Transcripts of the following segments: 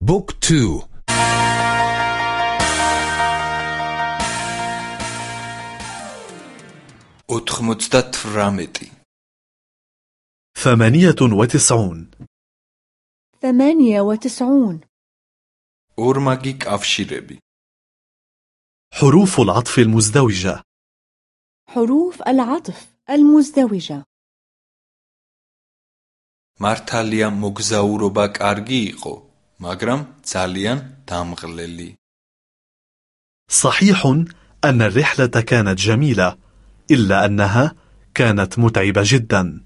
بوك تو أتخمتت فرامتي ثمانية وتسعون ثمانية وتسعون أورماجي كافشيربي حروف العطف المزدوجة حروف العطف المزدوجة მართალია მოგზაურობა კარგი იყო, მაგრამ ძალიან დამღლელი. صحيح أن الرحلة كانت جميلة إلا أنها كانت متعبة جدا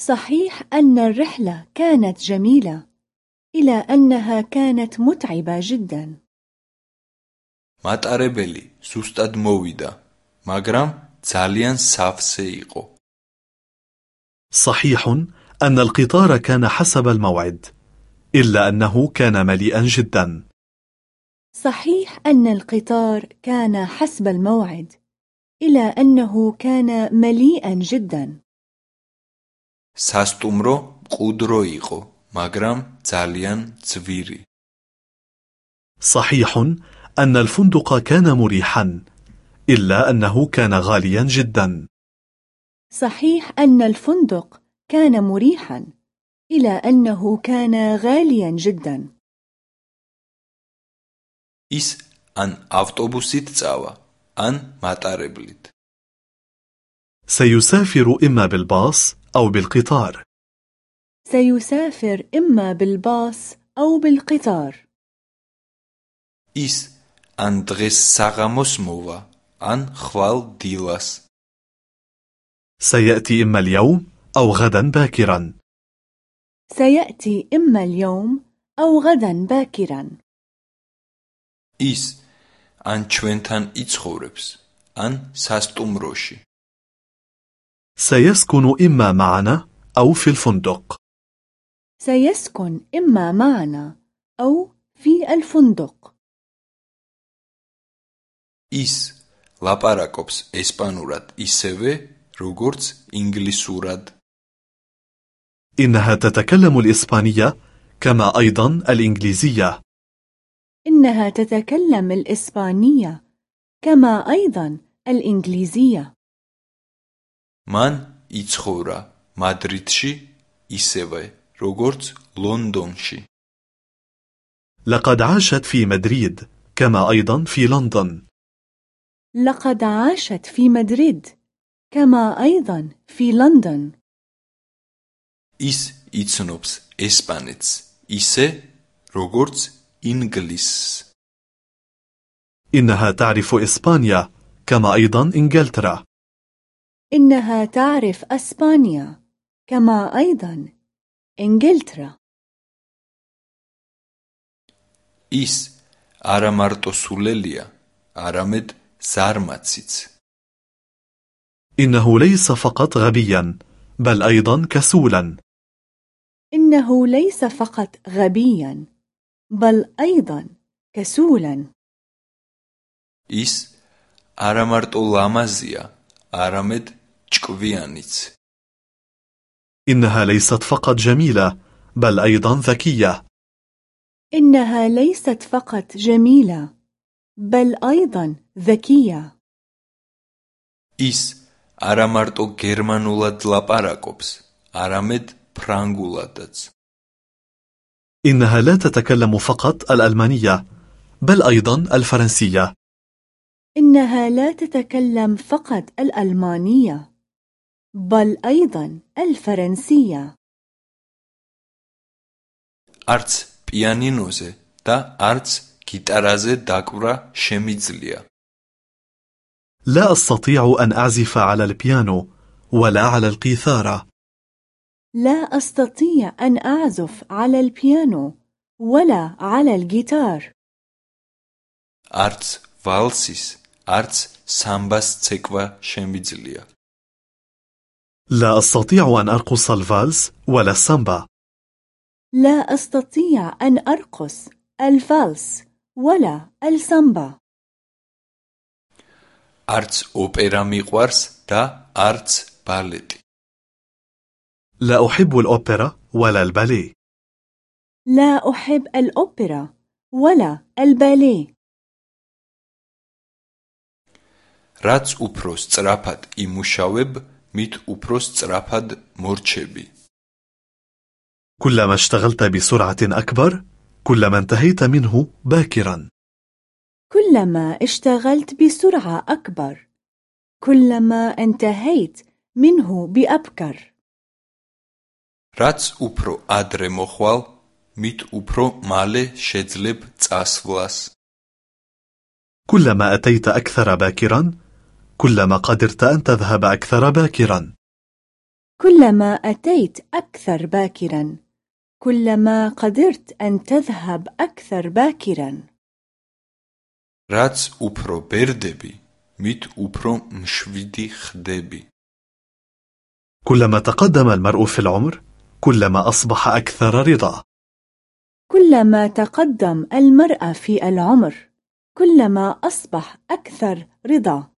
صحيح أن الرحلة كانت جميلة إلى أنها كانت متعبة جدا მატარებელი ზუსტად მოვიდა, მაგრამ ძალიან სავსე იყო. صحيح أن القطار كان حسب الموعد إلا أنه كان مليئا جدا صحيح أن القطار كان حسب الموعد إلى أنه كان مليئا جدا სასტუმრო მყუდრო იყო, მაგრამ ძალიან ძვირი. صحيح أن الفندق كان مريحا إلا أنه كان غاليا جدا صحيح أن الفندق كان مريحا إلى أنه كان غاليا جدا ის ან ავტობუსით წავა, ან მატარებლით. سيسافر إما بالباص أو بالقطار سيسافر إما بالباص أو بالقطار ის ან დღეს საღამოს მოვა, ან ხვალ დილას. سيأتي إما اليوم أو غدا باكرا سيأتي إما اليوم أو غدا باكرا ის ან ჩვენთან იცხოვრებს, ან სასტუმროში. سيسكن إما معنا أو في الفندق سيسكن إما معنا أو في الفندق ის ლაპარაკობს ესპანურად ისევე, როგორც ინგლისურად. إنها تتكلم الإسبانية كما أيضا الإنجليزية إنها تتكلم الإسبانية كما أيضا الإنجليزية მან იცხოვრა მადრიდში ისევე, როგორც ლონდონში. لقد عاشت في مدريد كما أيضا في لندن لقد عاشت في مدريد كما أيضا في لندن ის იცნობს ესპანეთს ისე, როგორც ინგლისს. إنها تعرف إسبانيا كما أيضا إنجلترا إنها تعرف أسبانيا كما أيضا إنجلترا ის არა მარტო სულელია, არამედ ზარმაციც. إنه ليس فقط غبيا بل أيضا كسولا إنه ليس فقط غبيا بل أيضا كسولا ის არა მარტო ლამაზია, არამედ ჭკვიანიც. إنها ليست فقط جميلة بل أيضا ذكية إنها ليست فقط جميلة بل أيضا ذكية ის არა მარტო გერმანულად ლაპარაკობს, არამედ ფრანგულადაც. إنها لا تتكلم فقط الألمانية بل أيضا الفرنسية إنها لا تتكلم فقط الألمانية بل أيضا الفرنسية არც პიანინოზე და არც გიტარაზე დაკვრა შემიძლია. لا أستطيع أن أعزف على البيانو ولا على القيثارة لا أستطيع أن أعزف على البيانو ولا على الجيتار არც ვალსის, არც სამბას ცეკვა შემიძლია. لا أستطيع أن أرقص الفالس ولا السامبا لا أستطيع أن أرقص الفالس ولا السامبا არც ოპერა მიყვარს და არც ბალეტი. لا أحب الأوبرا ولا الباليه لا أحب الأوبرا ولا الباليه რაც უფრო სწრაფად იმუშავებ, მით უფრო სწრაფად მორჩები. كلما اشتغلت بسرعة أكبر كلما انتهيت منه باكرا كلما اشتغلت بسرعة أكبر كلما انتهيت منه بأبكر რაც უფრო ადრე მოხვალ, მით უფრო მალე შეძლებ წასვლას. كلما أتيت أكثر باكرا كلما قدرت أن تذهب أكثر باكرا كلما أتيت أكثر باكرا كلما قدرت أن تذهب أكثر باكرا რაც უფრო ბერდები, მით უფრო მშვიდი ხდები. كلما تقدم المرء في العمر كلما أصبح أكثر رضا. كلما تقدم المرأة في العمر كلما أصبح أكثر رضا.